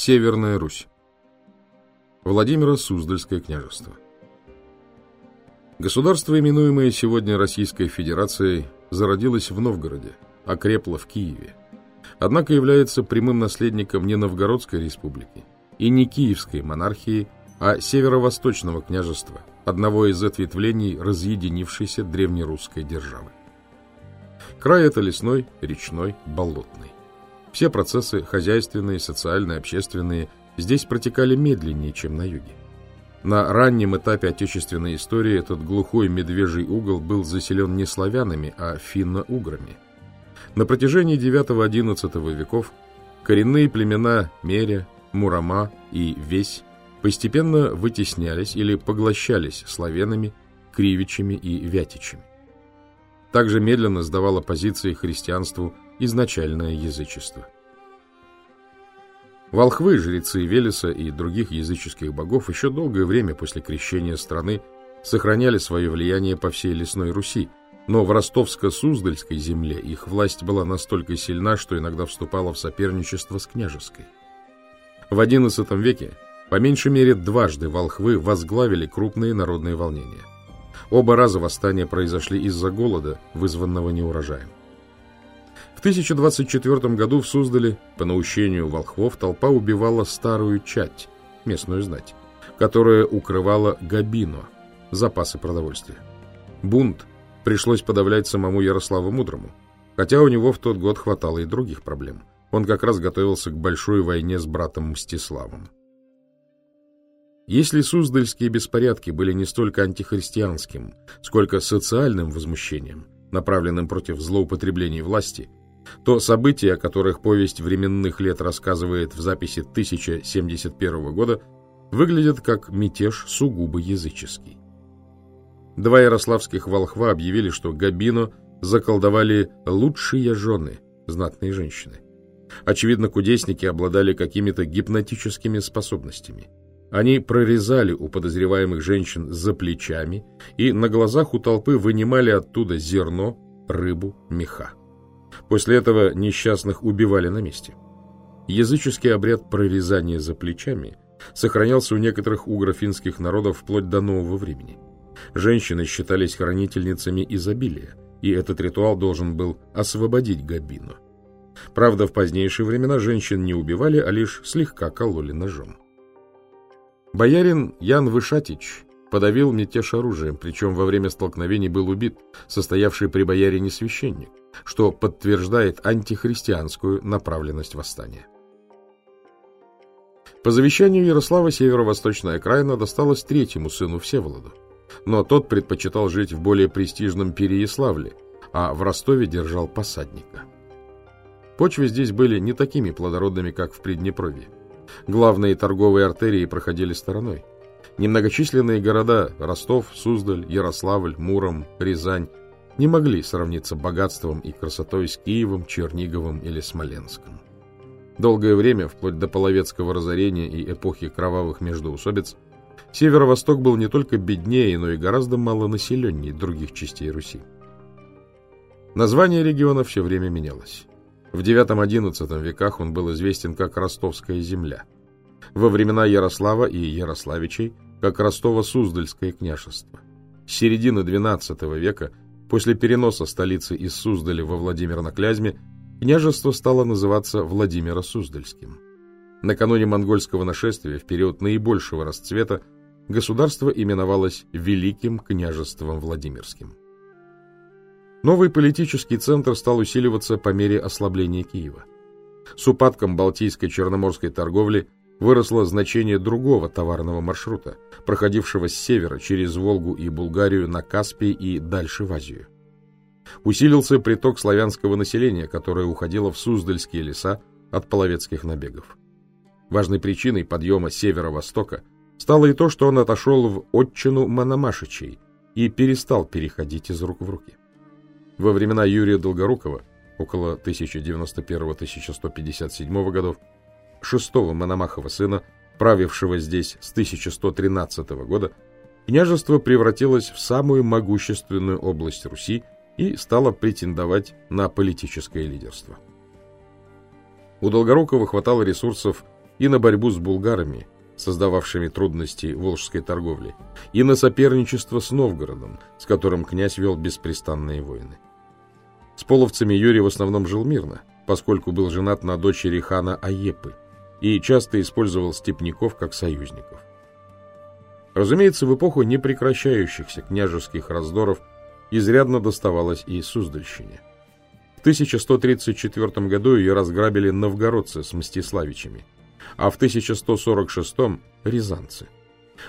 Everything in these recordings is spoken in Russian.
Северная Русь. Владимиро Суздальское княжество. Государство, именуемое сегодня Российской Федерацией, зародилось в Новгороде, окрепло в Киеве. Однако является прямым наследником не Новгородской республики и не Киевской монархии, а Северо-Восточного княжества, одного из ответвлений разъединившейся древнерусской державы. Край это лесной, речной, болотный. Все процессы хозяйственные, социальные, общественные здесь протекали медленнее, чем на юге. На раннем этапе отечественной истории этот глухой медвежий угол был заселен не славянами, а финно-уграми. На протяжении IX-XI веков коренные племена Меря, Мурама и Весь постепенно вытеснялись или поглощались славянами, кривичами и вятичами. Также медленно сдавало позиции христианству изначальное язычество. Волхвы, жрецы Велеса и других языческих богов еще долгое время после крещения страны сохраняли свое влияние по всей лесной Руси, но в ростовско-суздальской земле их власть была настолько сильна, что иногда вступала в соперничество с княжеской. В XI веке по меньшей мере дважды волхвы возглавили крупные народные волнения. Оба раза восстания произошли из-за голода, вызванного неурожаем. В 1024 году в Суздале, по наущению волхвов, толпа убивала старую чать, местную знать, которая укрывала Габино, запасы продовольствия. Бунт пришлось подавлять самому Ярославу Мудрому, хотя у него в тот год хватало и других проблем. Он как раз готовился к большой войне с братом Мстиславом. Если суздальские беспорядки были не столько антихристианским, сколько социальным возмущением, направленным против злоупотреблений власти, то события, о которых повесть временных лет рассказывает в записи 1071 года, выглядят как мятеж сугубо языческий. Два ярославских волхва объявили, что Габино заколдовали лучшие жены, знатные женщины. Очевидно, кудесники обладали какими-то гипнотическими способностями. Они прорезали у подозреваемых женщин за плечами и на глазах у толпы вынимали оттуда зерно, рыбу, меха. После этого несчастных убивали на месте. Языческий обряд прорезания за плечами сохранялся у некоторых угрофинских народов вплоть до нового времени. Женщины считались хранительницами изобилия, и этот ритуал должен был освободить Габину. Правда, в позднейшие времена женщин не убивали, а лишь слегка кололи ножом. Боярин Ян Вышатич подавил мятеж оружием, причем во время столкновений был убит, состоявший при боярине священник что подтверждает антихристианскую направленность восстания. По завещанию Ярослава северо-восточная окраина досталась третьему сыну Всеволоду, но тот предпочитал жить в более престижном Переяславле, а в Ростове держал посадника. Почвы здесь были не такими плодородными, как в Приднепровье. Главные торговые артерии проходили стороной. Немногочисленные города – Ростов, Суздаль, Ярославль, Муром, Рязань не могли сравниться богатством и красотой с Киевом, Черниговым или Смоленском. Долгое время, вплоть до половецкого разорения и эпохи кровавых междоусобиц, северо-восток был не только беднее, но и гораздо малонаселеннее других частей Руси. Название региона все время менялось. В IX-XI веках он был известен как Ростовская земля. Во времена Ярослава и Ярославичей как Ростово-Суздальское княжество. С середины XII века После переноса столицы из Суздаля во Владимир на Клязьме княжество стало называться Владимиро-Суздальским. Накануне монгольского нашествия, в период наибольшего расцвета, государство именовалось Великим княжеством Владимирским. Новый политический центр стал усиливаться по мере ослабления Киева. С упадком Балтийской черноморской торговли выросло значение другого товарного маршрута, проходившего с севера через Волгу и Булгарию на Каспий и дальше в Азию. Усилился приток славянского населения, которое уходило в Суздальские леса от половецких набегов. Важной причиной подъема северо-востока стало и то, что он отошел в отчину Мономашичей и перестал переходить из рук в руки. Во времена Юрия Долгорукова, около 1091-1157 годов, шестого Мономахова сына, правившего здесь с 1113 года, княжество превратилось в самую могущественную область Руси и стало претендовать на политическое лидерство. У Долгорукова хватало ресурсов и на борьбу с булгарами, создававшими трудности волжской торговли, и на соперничество с Новгородом, с которым князь вел беспрестанные войны. С половцами Юрий в основном жил мирно, поскольку был женат на дочери хана Аепы и часто использовал степняков как союзников. Разумеется, в эпоху непрекращающихся княжеских раздоров изрядно доставалось и Суздальщине. В 1134 году ее разграбили новгородцы с Мстиславичами, а в 1146 – рязанцы.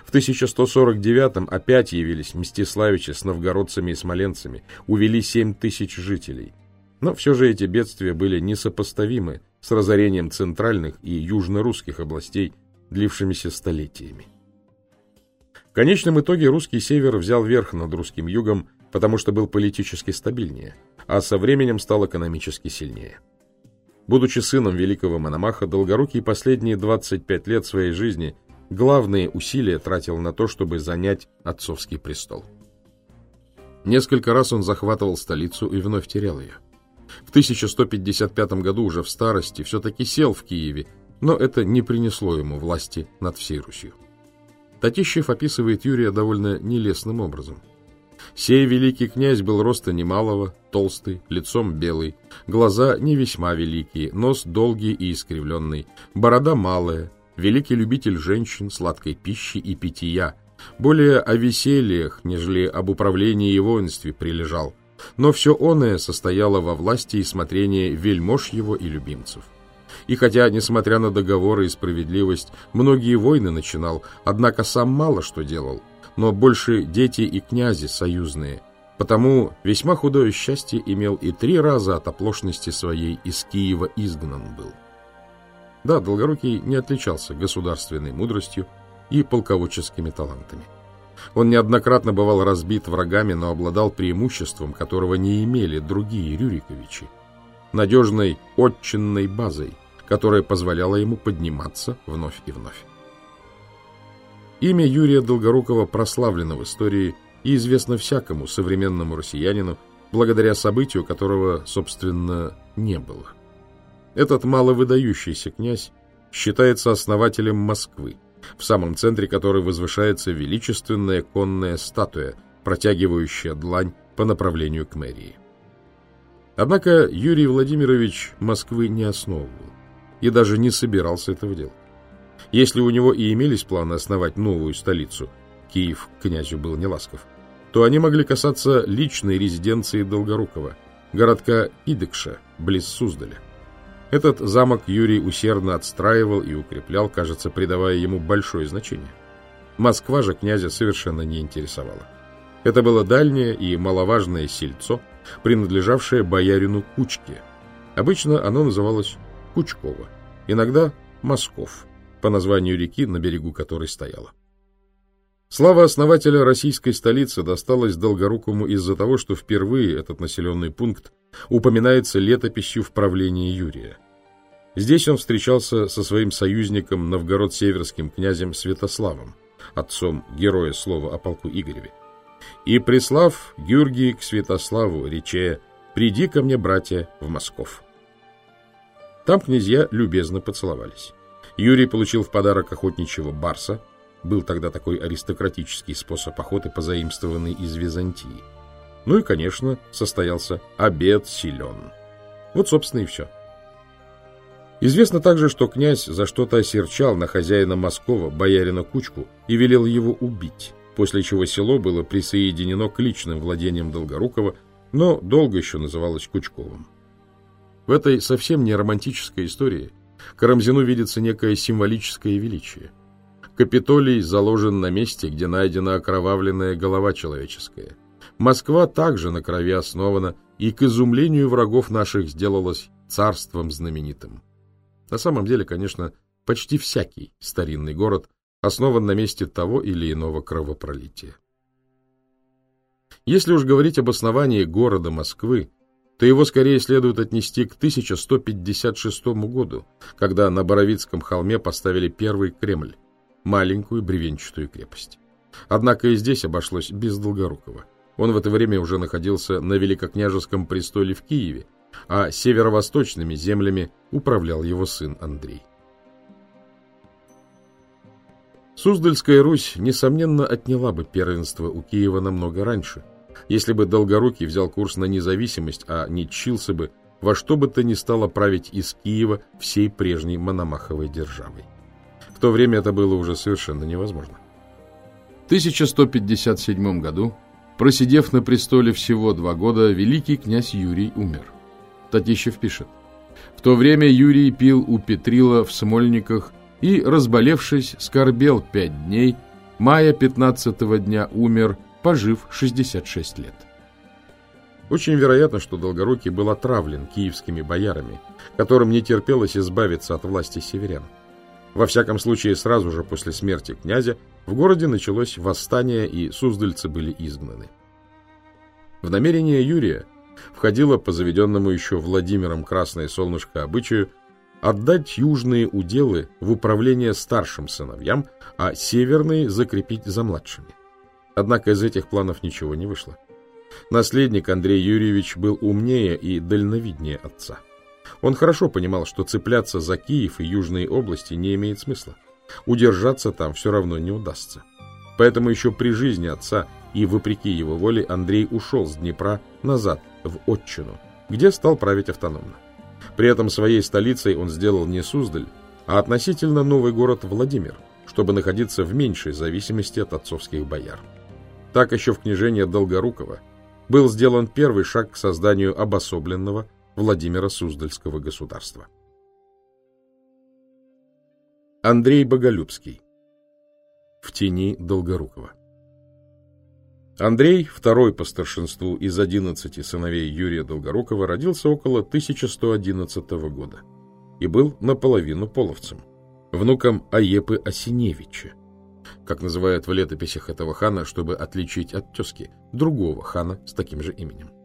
В 1149 опять явились Мстиславичи с новгородцами и смоленцами, увели 7 тысяч жителей. Но все же эти бедствия были несопоставимы с разорением центральных и южно-русских областей, длившимися столетиями. В конечном итоге русский север взял верх над русским югом, потому что был политически стабильнее, а со временем стал экономически сильнее. Будучи сыном великого Мономаха, Долгорукий последние 25 лет своей жизни главные усилия тратил на то, чтобы занять отцовский престол. Несколько раз он захватывал столицу и вновь терял ее. В 1155 году уже в старости все-таки сел в Киеве, но это не принесло ему власти над всей Русью. Татищев описывает Юрия довольно нелестным образом. Сей великий князь был роста немалого, толстый, лицом белый, глаза не весьма великие, нос долгий и искривленный, борода малая, великий любитель женщин, сладкой пищи и питья, более о весельях, нежели об управлении и воинстве прилежал, но все оное состояло во власти и смотрении вельмож его и любимцев. И хотя, несмотря на договоры и справедливость, многие войны начинал, однако сам мало что делал, но больше дети и князи союзные. Потому весьма худое счастье имел и три раза от оплошности своей из Киева изгнан был. Да, Долгорукий не отличался государственной мудростью и полководческими талантами. Он неоднократно бывал разбит врагами, но обладал преимуществом, которого не имели другие Рюриковичи – надежной отчинной базой, которая позволяла ему подниматься вновь и вновь. Имя Юрия Долгорукова прославлено в истории и известно всякому современному россиянину, благодаря событию, которого, собственно, не было. Этот маловыдающийся князь считается основателем Москвы, в самом центре которой возвышается величественная конная статуя, протягивающая длань по направлению к мэрии. Однако Юрий Владимирович Москвы не основывал и даже не собирался этого делать. Если у него и имелись планы основать новую столицу, Киев князю был неласков, то они могли касаться личной резиденции Долгорукова, городка Идекша, близ Суздаля. Этот замок Юрий усердно отстраивал и укреплял, кажется, придавая ему большое значение. Москва же князя совершенно не интересовала. Это было дальнее и маловажное сельцо, принадлежавшее боярину Кучке. Обычно оно называлось Кучково, иногда Москов по названию реки, на берегу которой стояла. Слава основателя российской столицы досталась Долгорукому из-за того, что впервые этот населенный пункт упоминается летописью в правлении Юрия. Здесь он встречался со своим союзником новгород-северским князем Святославом, отцом героя слова о полку Игореве. И прислав Георгий к Святославу, рече «Приди ко мне, братья, в Москов». Там князья любезно поцеловались. Юрий получил в подарок охотничьего барса. Был тогда такой аристократический способ охоты, позаимствованный из Византии. Ну и, конечно, состоялся обед силен. Вот, собственно, и все. Известно также, что князь за что-то осерчал на хозяина Москова, боярина Кучку, и велел его убить, после чего село было присоединено к личным владениям Долгорукова, но долго еще называлось Кучковым. В этой совсем не романтической истории Карамзину видится некое символическое величие. Капитолий заложен на месте, где найдена окровавленная голова человеческая. Москва также на крови основана и к изумлению врагов наших сделалась царством знаменитым. На самом деле, конечно, почти всякий старинный город основан на месте того или иного кровопролития. Если уж говорить об основании города Москвы, то его скорее следует отнести к 1156 году, когда на Боровицком холме поставили первый Кремль, маленькую бревенчатую крепость. Однако и здесь обошлось без Долгорукова. Он в это время уже находился на Великокняжеском престоле в Киеве, а северо-восточными землями управлял его сын Андрей. Суздальская Русь, несомненно, отняла бы первенство у Киева намного раньше, если бы Долгорукий взял курс на независимость, а не чился бы во что бы то ни стало править из Киева всей прежней Мономаховой державой. В то время это было уже совершенно невозможно. В 1157 году, просидев на престоле всего два года, великий князь Юрий умер. Татищев пишет. В то время Юрий пил у Петрила в Смольниках и, разболевшись, скорбел пять дней, мая 15 дня умер, пожив 66 лет. Очень вероятно, что Долгорукий был отравлен киевскими боярами, которым не терпелось избавиться от власти северян. Во всяком случае, сразу же после смерти князя в городе началось восстание, и суздальцы были изгнаны. В намерение Юрия входило по заведенному еще Владимиром Красное Солнышко обычаю отдать южные уделы в управление старшим сыновьям, а северные закрепить за младшими. Однако из этих планов ничего не вышло. Наследник Андрей Юрьевич был умнее и дальновиднее отца. Он хорошо понимал, что цепляться за Киев и южные области не имеет смысла. Удержаться там все равно не удастся. Поэтому еще при жизни отца и вопреки его воле Андрей ушел с Днепра назад, в Отчину, где стал править автономно. При этом своей столицей он сделал не Суздаль, а относительно новый город Владимир, чтобы находиться в меньшей зависимости от отцовских бояр. Так еще в княжении Долгорукова был сделан первый шаг к созданию обособленного Владимира Суздальского государства. Андрей Боголюбский В тени Долгорукова Андрей, второй по старшинству из 11 сыновей Юрия Долгорукова, родился около 1111 года и был наполовину половцем, внуком Аепы Осиневича, как называют в летописях этого хана, чтобы отличить от тезки другого хана с таким же именем.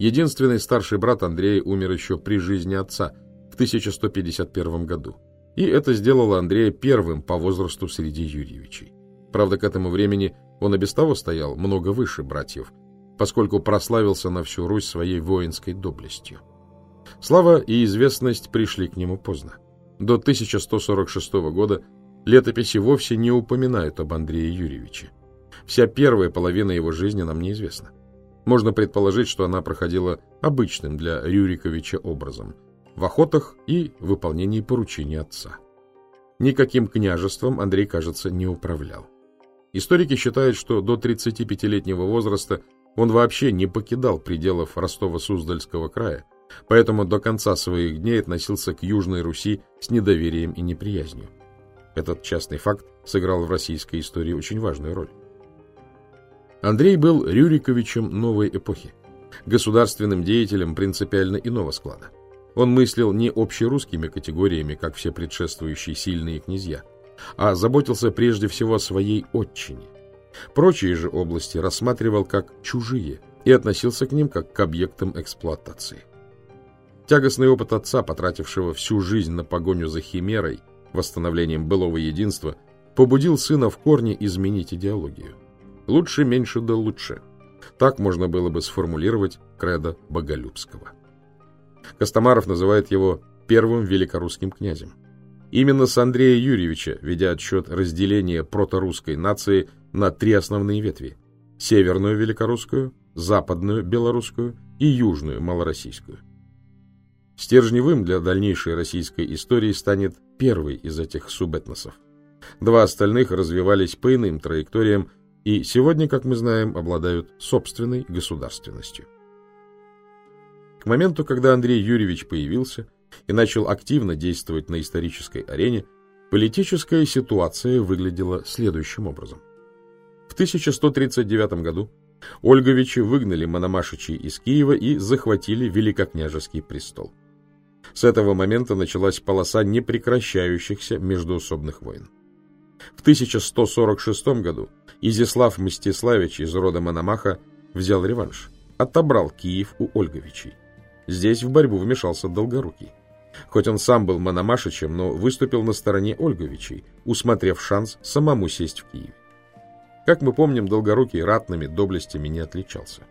Единственный старший брат Андрея умер еще при жизни отца в 1151 году, и это сделало Андрея первым по возрасту среди Юрьевичей. Правда, к этому времени он и без того стоял много выше братьев, поскольку прославился на всю Русь своей воинской доблестью. Слава и известность пришли к нему поздно. До 1146 года Летописи вовсе не упоминают об Андрее Юрьевиче. Вся первая половина его жизни нам неизвестна. Можно предположить, что она проходила обычным для Рюриковича образом – в охотах и выполнении поручений отца. Никаким княжеством Андрей, кажется, не управлял. Историки считают, что до 35-летнего возраста он вообще не покидал пределов Ростова-Суздальского края, поэтому до конца своих дней относился к Южной Руси с недоверием и неприязнью. Этот частный факт сыграл в российской истории очень важную роль. Андрей был Рюриковичем новой эпохи, государственным деятелем принципиально иного склада. Он мыслил не общерусскими категориями, как все предшествующие сильные князья, а заботился прежде всего о своей отчине. Прочие же области рассматривал как чужие и относился к ним как к объектам эксплуатации. Тягостный опыт отца, потратившего всю жизнь на погоню за химерой, восстановлением былого единства, побудил сына в корне изменить идеологию. Лучше, меньше да лучше. Так можно было бы сформулировать кредо Боголюбского. Костомаров называет его первым великорусским князем. Именно с Андрея Юрьевича, ведя отсчет разделения проторусской нации на три основные ветви – северную великорусскую, западную белорусскую и южную малороссийскую. Стержневым для дальнейшей российской истории станет первый из этих субэтносов. Два остальных развивались по иным траекториям и сегодня, как мы знаем, обладают собственной государственностью. К моменту, когда Андрей Юрьевич появился и начал активно действовать на исторической арене, политическая ситуация выглядела следующим образом. В 1139 году Ольговичи выгнали Мономашичей из Киева и захватили Великокняжеский престол. С этого момента началась полоса непрекращающихся междуусобных войн. В 1146 году Изяслав Мстиславич из рода Мономаха взял реванш, отобрал Киев у Ольговичей. Здесь в борьбу вмешался Долгорукий. Хоть он сам был Мономашичем, но выступил на стороне Ольговичей, усмотрев шанс самому сесть в Киеве. Как мы помним, Долгорукий ратными доблестями не отличался.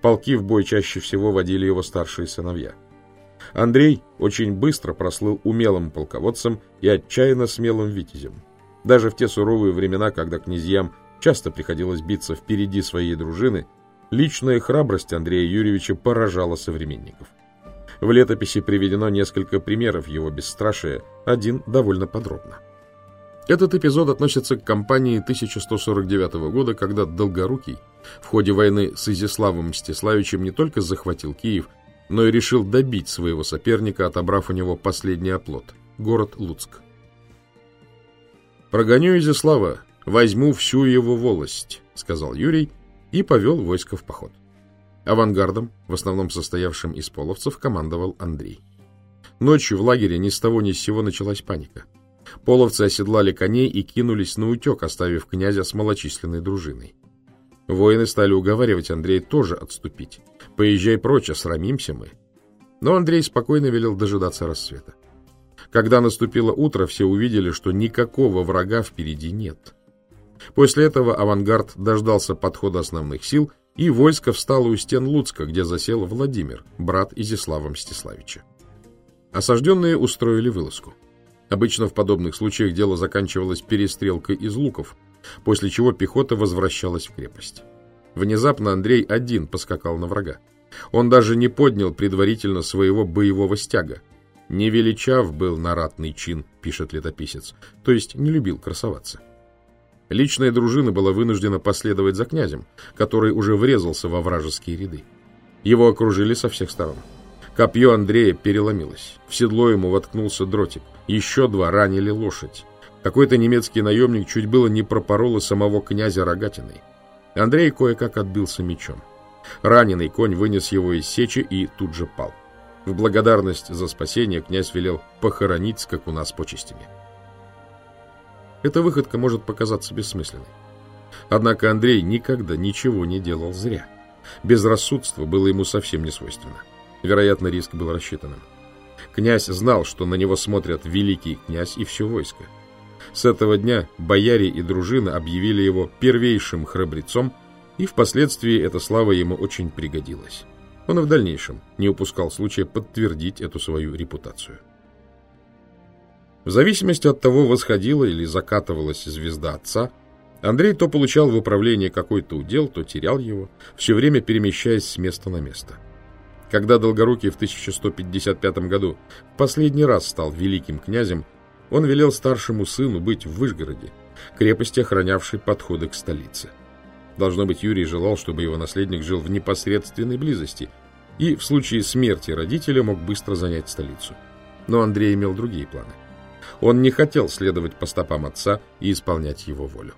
Полки в бой чаще всего водили его старшие сыновья – Андрей очень быстро прослыл умелым полководцем и отчаянно смелым витязем. Даже в те суровые времена, когда князьям часто приходилось биться впереди своей дружины, личная храбрость Андрея Юрьевича поражала современников. В летописи приведено несколько примеров его бесстрашия, один довольно подробно. Этот эпизод относится к кампании 1149 года, когда Долгорукий в ходе войны с Изяславом Мстиславичем не только захватил Киев, но и решил добить своего соперника, отобрав у него последний оплот – город Луцк. «Прогоню Изяслава, возьму всю его волость», — сказал Юрий и повел войско в поход. Авангардом, в основном состоявшим из половцев, командовал Андрей. Ночью в лагере ни с того ни с сего началась паника. Половцы оседлали коней и кинулись на утек, оставив князя с малочисленной дружиной. Воины стали уговаривать Андрея тоже отступить. «Поезжай прочь, осрамимся мы». Но Андрей спокойно велел дожидаться рассвета. Когда наступило утро, все увидели, что никакого врага впереди нет. После этого авангард дождался подхода основных сил, и войско встало у стен Луцка, где засел Владимир, брат Изяслава Мстиславича. Осажденные устроили вылазку. Обычно в подобных случаях дело заканчивалось перестрелкой из луков, после чего пехота возвращалась в крепость. Внезапно Андрей один поскакал на врага. Он даже не поднял предварительно своего боевого стяга. «Невеличав был на ратный чин», — пишет летописец, то есть не любил красоваться. Личная дружина была вынуждена последовать за князем, который уже врезался во вражеские ряды. Его окружили со всех сторон. Копье Андрея переломилось. В седло ему воткнулся дротик. Еще два ранили лошадь. Какой-то немецкий наемник чуть было не пропорол и самого князя Рогатиной. Андрей кое-как отбился мечом. Раненый конь вынес его из сечи и тут же пал. В благодарность за спасение князь велел похоронить скакуна с почестями. Эта выходка может показаться бессмысленной. Однако Андрей никогда ничего не делал зря. Безрассудство было ему совсем не свойственно. Вероятно, риск был рассчитанным. Князь знал, что на него смотрят великий князь и все войско. С этого дня бояре и дружина объявили его первейшим храбрецом, и впоследствии эта слава ему очень пригодилась. Он и в дальнейшем не упускал случая подтвердить эту свою репутацию. В зависимости от того, восходила или закатывалась звезда отца, Андрей то получал в управление какой-то удел, то терял его, все время перемещаясь с места на место. Когда Долгорукий в 1155 году в последний раз стал великим князем, он велел старшему сыну быть в Вышгороде, крепости, охранявшей подходы к столице. Должно быть, Юрий желал, чтобы его наследник жил в непосредственной близости и в случае смерти родителя мог быстро занять столицу. Но Андрей имел другие планы. Он не хотел следовать по стопам отца и исполнять его волю.